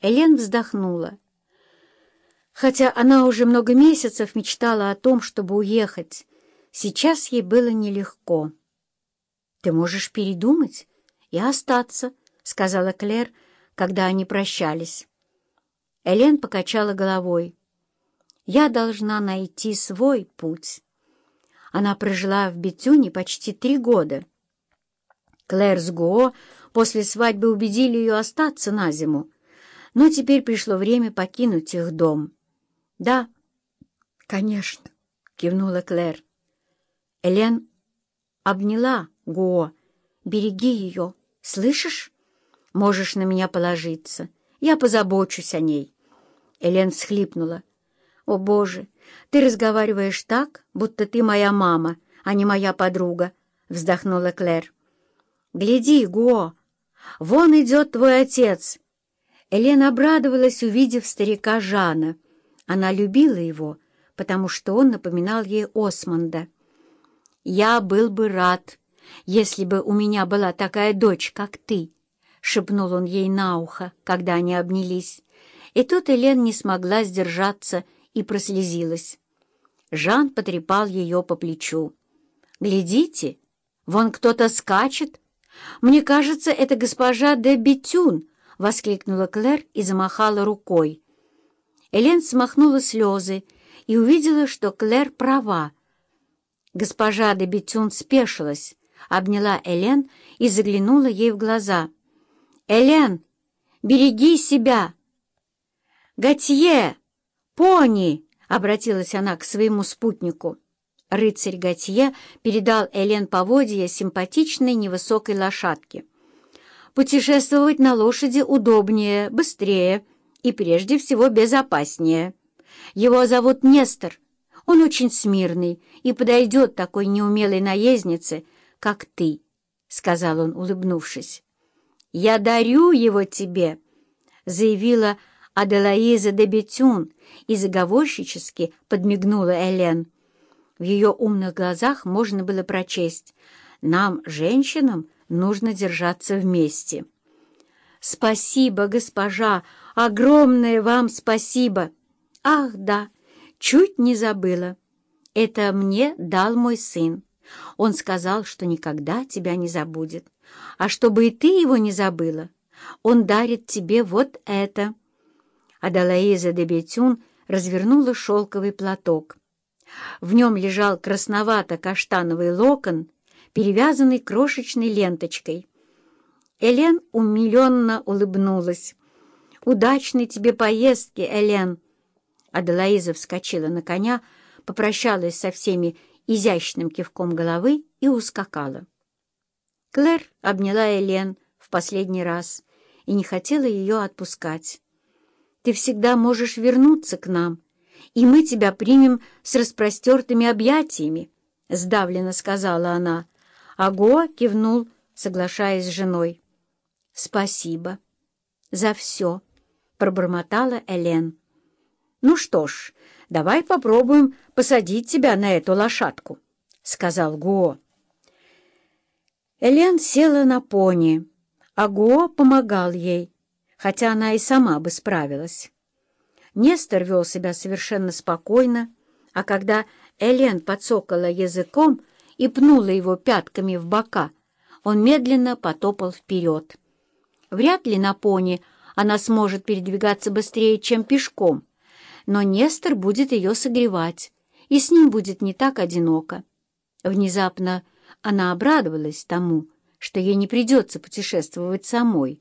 Элен вздохнула. Хотя она уже много месяцев мечтала о том, чтобы уехать, сейчас ей было нелегко. «Ты можешь передумать и остаться», — сказала Клэр, когда они прощались. Элен покачала головой. «Я должна найти свой путь». Она прожила в Бетюне почти три года. Клэр с Го после свадьбы убедили ее остаться на зиму, но теперь пришло время покинуть их дом. «Да, конечно», — кивнула Клэр. Элен обняла Го. «Береги ее, слышишь? Можешь на меня положиться. Я позабочусь о ней». Элен всхлипнула. «О, Боже, ты разговариваешь так, будто ты моя мама, а не моя подруга», — вздохнула Клэр. «Гляди, Го, вон идет твой отец». Элен обрадовалась, увидев старика Жана. Она любила его, потому что он напоминал ей Османда. «Я был бы рад, если бы у меня была такая дочь, как ты», — шепнул он ей на ухо, когда они обнялись. И тут Элен не смогла сдержаться и прослезилась. Жан потрепал ее по плечу. «Глядите, вон кто-то скачет. Мне кажется, это госпожа де Бетюн», — воскликнула Клэр и замахала рукой. Элен смахнула слезы и увидела, что Клэр права. Госпожа де Бетюн спешилась, обняла Элен и заглянула ей в глаза. «Элен, береги себя!» «Готье! Пони!» — обратилась она к своему спутнику. Рыцарь Готье передал Элен поводья симпатичной невысокой лошадке. «Путешествовать на лошади удобнее, быстрее и, прежде всего, безопаснее. Его зовут Нестор. Он очень смирный и подойдет такой неумелой наезднице, как ты», — сказал он, улыбнувшись. «Я дарю его тебе», — заявила Аделаиза де Бетюн и заговорщически подмигнула Элен. В ее умных глазах можно было прочесть «Нам, женщинам, нужно держаться вместе». «Спасибо, госпожа! Огромное вам спасибо!» «Ах, да! Чуть не забыла. Это мне дал мой сын. Он сказал, что никогда тебя не забудет. А чтобы и ты его не забыла, он дарит тебе вот это». Адалаиза де Бетюн развернула шелковый платок. В нем лежал красновато-каштановый локон, перевязанный крошечной ленточкой. Элен умиленно улыбнулась. «Удачной тебе поездки, Элен!» Аделаиза вскочила на коня, попрощалась со всеми изящным кивком головы и ускакала. Клэр обняла Элен в последний раз и не хотела ее отпускать. Ты всегда можешь вернуться к нам, и мы тебя примем с распростертыми объятиями», — сдавленно сказала она. Аго кивнул, соглашаясь с женой. «Спасибо за все», — пробормотала Элен. «Ну что ж, давай попробуем посадить тебя на эту лошадку», — сказал Го. Элен села на пони, а Го помогал ей, хотя она и сама бы справилась. Нестор вел себя совершенно спокойно, а когда Элен подсокала языком и пнула его пятками в бока, он медленно потопал вперед. Вряд ли на пони она сможет передвигаться быстрее, чем пешком, но Нестор будет ее согревать, и с ним будет не так одиноко. Внезапно она обрадовалась тому, что ей не придется путешествовать самой,